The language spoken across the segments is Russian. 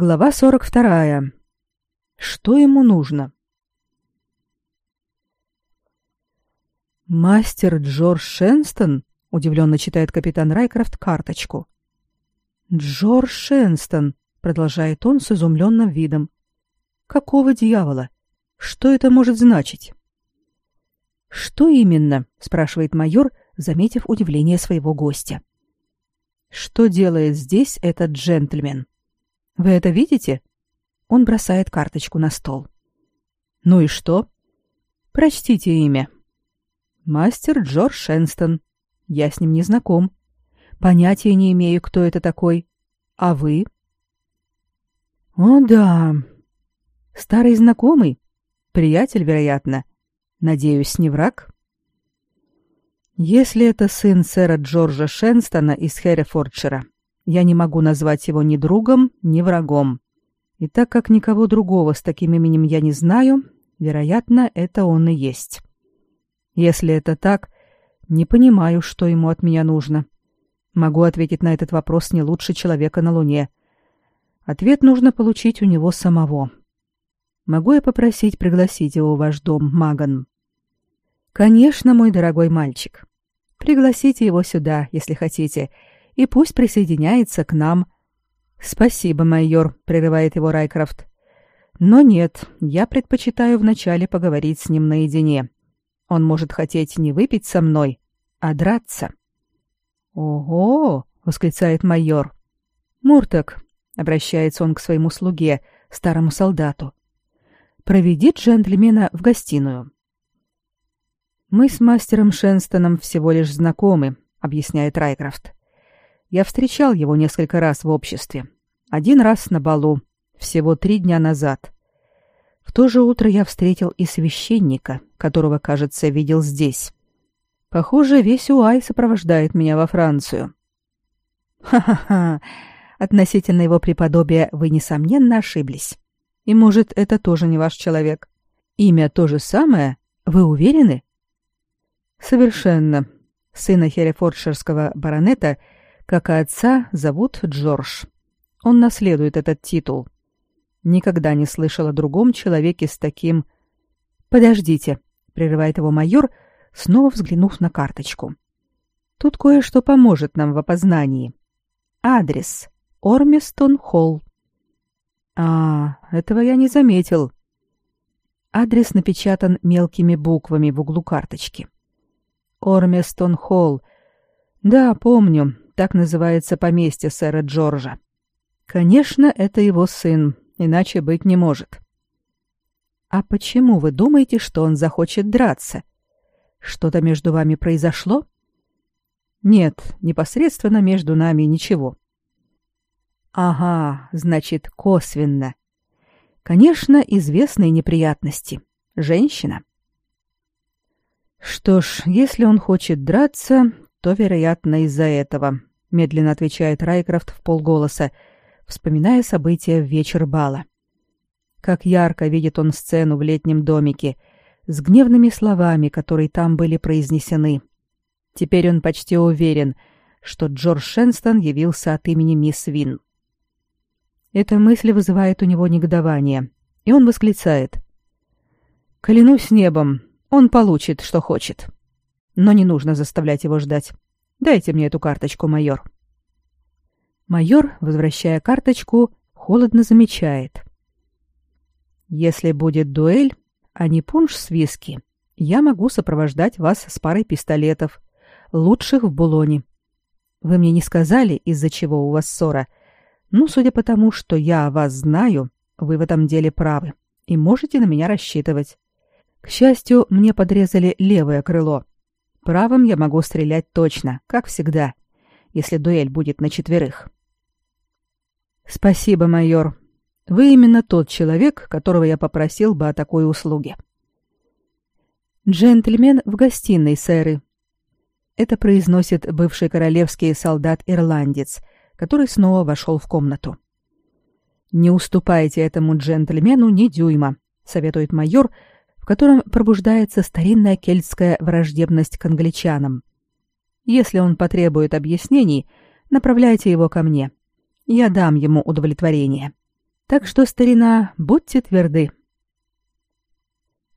Глава 42. Что ему нужно? Мастер Джордж Шенстон удивленно читает капитан Райкрафт карточку. Джордж Шенстон, продолжает он с изумленным видом. Какого дьявола? Что это может значить? Что именно? спрашивает майор, заметив удивление своего гостя. Что делает здесь этот джентльмен? Вы это видите? Он бросает карточку на стол. Ну и что? Прочтите имя. Мастер Джордж Шенстон. Я с ним не знаком. Понятия не имею, кто это такой. А вы? О, да. Старый знакомый. Приятель, вероятно. Надеюсь, не враг? Если это сын сэра Джорджа Шенстона из Херефордшира, я не могу назвать его ни другом, ни врагом. И так как никого другого с таким именем я не знаю, вероятно, это он и есть. Если это так, не понимаю, что ему от меня нужно. Могу ответить на этот вопрос не лучше человека на Луне. Ответ нужно получить у него самого. Могу я попросить пригласить его в ваш дом, Маган? Конечно, мой дорогой мальчик. Пригласите его сюда, если хотите, и пусть присоединяется к нам. Спасибо, майор, прерывает его Райкрафт. Но нет, я предпочитаю вначале поговорить с ним наедине. Он может хотеть не выпить со мной, а драться. Ого, восклицает майор. Муртак, обращается он к своему слуге, старому солдату. Проведи джентльмена в гостиную. Мы с мастером Шенстоном всего лишь знакомы, объясняет Райкрафт. Я встречал его несколько раз в обществе. Один раз на балу, всего три дня назад. В то же утро я встретил и священника, которого, кажется, видел здесь. Похоже, весь Уай сопровождает меня во Францию. Ха-ха-ха. Относительно его преподобия вы несомненно ошиблись. И может, это тоже не ваш человек. Имя то же самое? Вы уверены? Совершенно. Сына Херефордширского баронета, как и отца, зовут Джордж. Он наследует этот титул. Никогда не слышал о другом человеке с таким... «Подождите», — прерывает его майор, снова взглянув на карточку. «Тут кое-что поможет нам в опознании. Адрес. Ормистон Холл». «А, этого я не заметил». Адрес напечатан мелкими буквами в углу карточки. Ормистон Холл. Да, помню, так называется поместье сэра Джорджа. Конечно, это его сын, иначе быть не может. А почему вы думаете, что он захочет драться? Что-то между вами произошло? Нет, непосредственно между нами ничего. Ага, значит, косвенно. Конечно, известные неприятности. Женщина. Что ж, если он хочет драться, то, вероятно, из-за этого, медленно отвечает Райкрафт в полголоса, вспоминая события в вечер бала. Как ярко видит он сцену в летнем домике с гневными словами, которые там были произнесены. Теперь он почти уверен, что Джордж Шенстон явился от имени мисс Вин. Эта мысль вызывает у него негодование, и он восклицает. «Клянусь небом, он получит, что хочет. Но не нужно заставлять его ждать. Дайте мне эту карточку, майор». Майор, возвращая карточку, холодно замечает. «Если будет дуэль, а не пунш с виски, я могу сопровождать вас с парой пистолетов, лучших в Булоне. Вы мне не сказали, из-за чего у вас ссора. Ну, судя по тому, что я вас знаю, вы в этом деле правы и можете на меня рассчитывать. К счастью, мне подрезали левое крыло. Правым я могу стрелять точно, как всегда, если дуэль будет на четверых. Спасибо, майор. Вы именно тот человек, которого я попросил бы о такой услуге. Джентльмен в гостиной, сэры. Это произносит бывший королевский солдат-ирландец, который снова вошел в комнату. Не уступайте этому джентльмену ни дюйма, советует майор, котором пробуждается старинная кельтская враждебность к англичанам. Если он потребует объяснений, направляйте его ко мне. Я дам ему удовлетворение. Так что, старина, будьте тверды.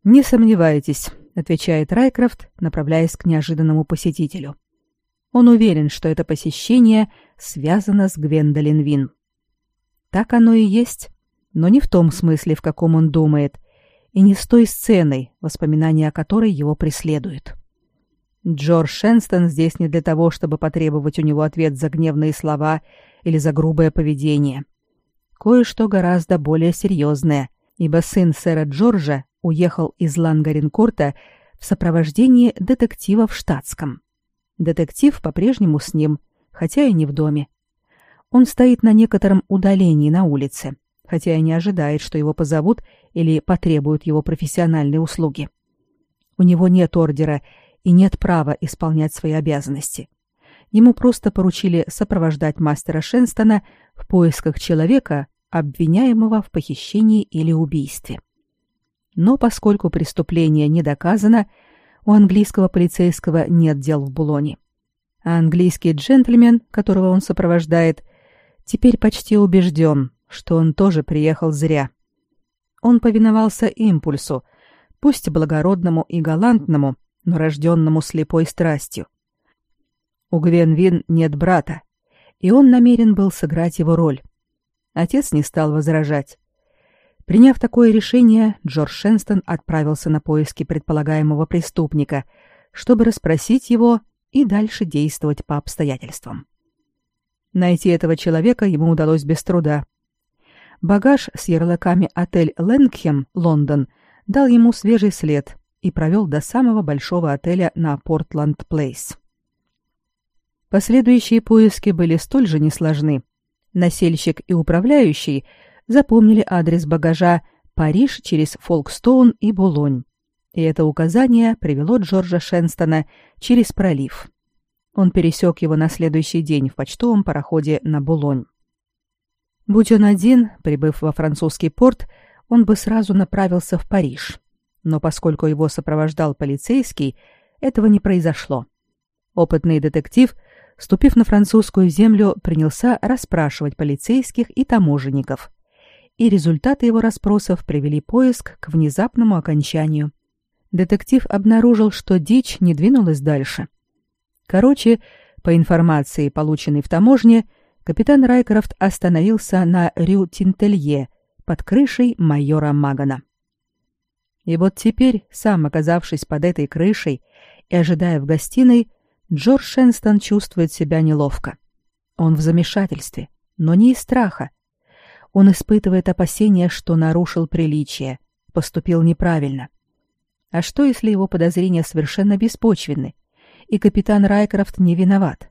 Не сомневайтесь, отвечает Райкрафт, направляясь к неожиданному посетителю. Он уверен, что это посещение связано с Гвендолин Вин. Так оно и есть, но не в том смысле, в каком он думает, и не с той сценой, воспоминания о которой его преследуют. Джордж Шенстон здесь не для того, чтобы потребовать у него ответ за гневные слова или за грубое поведение. Кое-что гораздо более серьезное, ибо сын сэра Джорджа уехал из Лангаринкорта в сопровождении детектива в штатском. Детектив по-прежнему с ним, хотя и не в доме. Он стоит на некотором удалении на улице, хотя и не ожидает, что его позовут или потребуют его профессиональные услуги. У него нет ордера и нет права исполнять свои обязанности. Ему просто поручили сопровождать мастера Шенстона в поисках человека, обвиняемого в похищении или убийстве. Но поскольку преступление не доказано, у английского полицейского нет дел в Булоне. А английский джентльмен, которого он сопровождает, теперь почти убежден, что он тоже приехал зря. Он повиновался импульсу, пусть благородному и галантному, но рожденному слепой страстью. У Гвенвин нет брата, и он намерен был сыграть его роль. Отец не стал возражать. Приняв такое решение, Джордж Шенстон отправился на поиски предполагаемого преступника, чтобы расспросить его и дальше действовать по обстоятельствам. Найти этого человека ему удалось без труда. Багаж с ярлыками «Отель Лэнгхем, Лондон» дал ему свежий след, и провел до самого большого отеля на Портланд-Плейс. Последующие поиски были столь же несложны. Насельщик и управляющий запомнили адрес багажа Париж через Фолкстоун и Булонь. И это указание привело Джорджа Шенстона через пролив. Он пересек его на следующий день в почтовом пароходе на Булонь. Будь он один, прибыв во французский порт, он бы сразу направился в Париж но поскольку его сопровождал полицейский, этого не произошло. Опытный детектив, ступив на французскую землю, принялся расспрашивать полицейских и таможенников. И результаты его расспросов привели поиск к внезапному окончанию. Детектив обнаружил, что дичь не двинулась дальше. Короче, по информации, полученной в таможне, капитан Райкрофт остановился на Рю Тинтелье под крышей майора Магана. И вот теперь, сам оказавшись под этой крышей и ожидая в гостиной, Джордж Шенстон чувствует себя неловко. Он в замешательстве, но не из страха. Он испытывает опасения, что нарушил приличие, поступил неправильно. А что, если его подозрения совершенно беспочвенны, и капитан Райкрофт не виноват?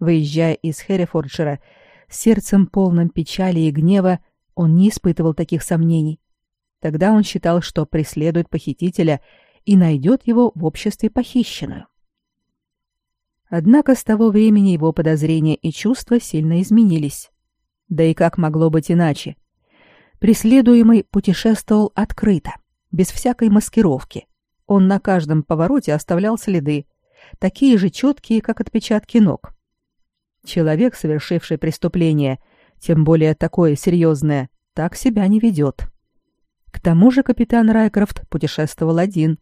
Выезжая из Херрифордшира, сердцем полным печали и гнева, он не испытывал таких сомнений. Тогда он считал, что преследует похитителя и найдет его в обществе похищенную. Однако с того времени его подозрения и чувства сильно изменились. Да и как могло быть иначе? Преследуемый путешествовал открыто, без всякой маскировки. Он на каждом повороте оставлял следы, такие же четкие, как отпечатки ног. Человек, совершивший преступление, тем более такое серьезное, так себя не ведет. К тому же капитан Райкрофт путешествовал один.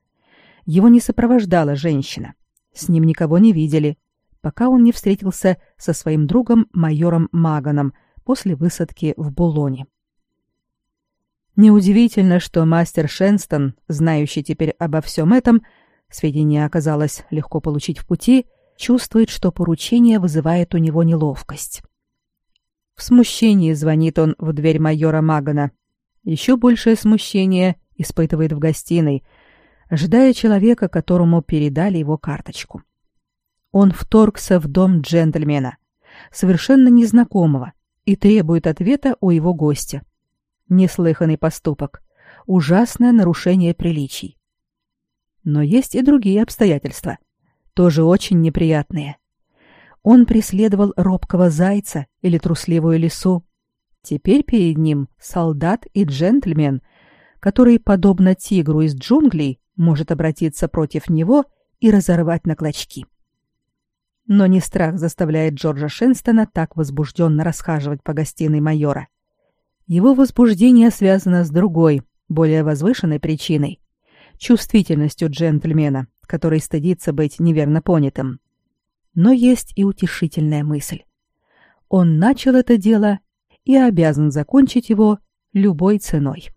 Его не сопровождала женщина. С ним никого не видели, пока он не встретился со своим другом майором Маганом после высадки в Булоне. Неудивительно, что мастер Шенстон, знающий теперь обо всем этом, сведения оказалось легко получить в пути, чувствует, что поручение вызывает у него неловкость. В смущении звонит он в дверь майора Магана еще большее смущение испытывает в гостиной, ожидая человека, которому передали его карточку. Он вторгся в дом джентльмена, совершенно незнакомого, и требует ответа у его гостя. Неслыханный поступок, ужасное нарушение приличий. Но есть и другие обстоятельства, тоже очень неприятные. Он преследовал робкого зайца или трусливую лису, Теперь перед ним солдат и джентльмен, который, подобно тигру из джунглей, может обратиться против него и разорвать на клочки. Но не страх заставляет Джорджа Шенстона так возбужденно расхаживать по гостиной майора. Его возбуждение связано с другой, более возвышенной причиной — чувствительностью джентльмена, который стыдится быть неверно понятым. Но есть и утешительная мысль. Он начал это дело и обязан закончить его любой ценой.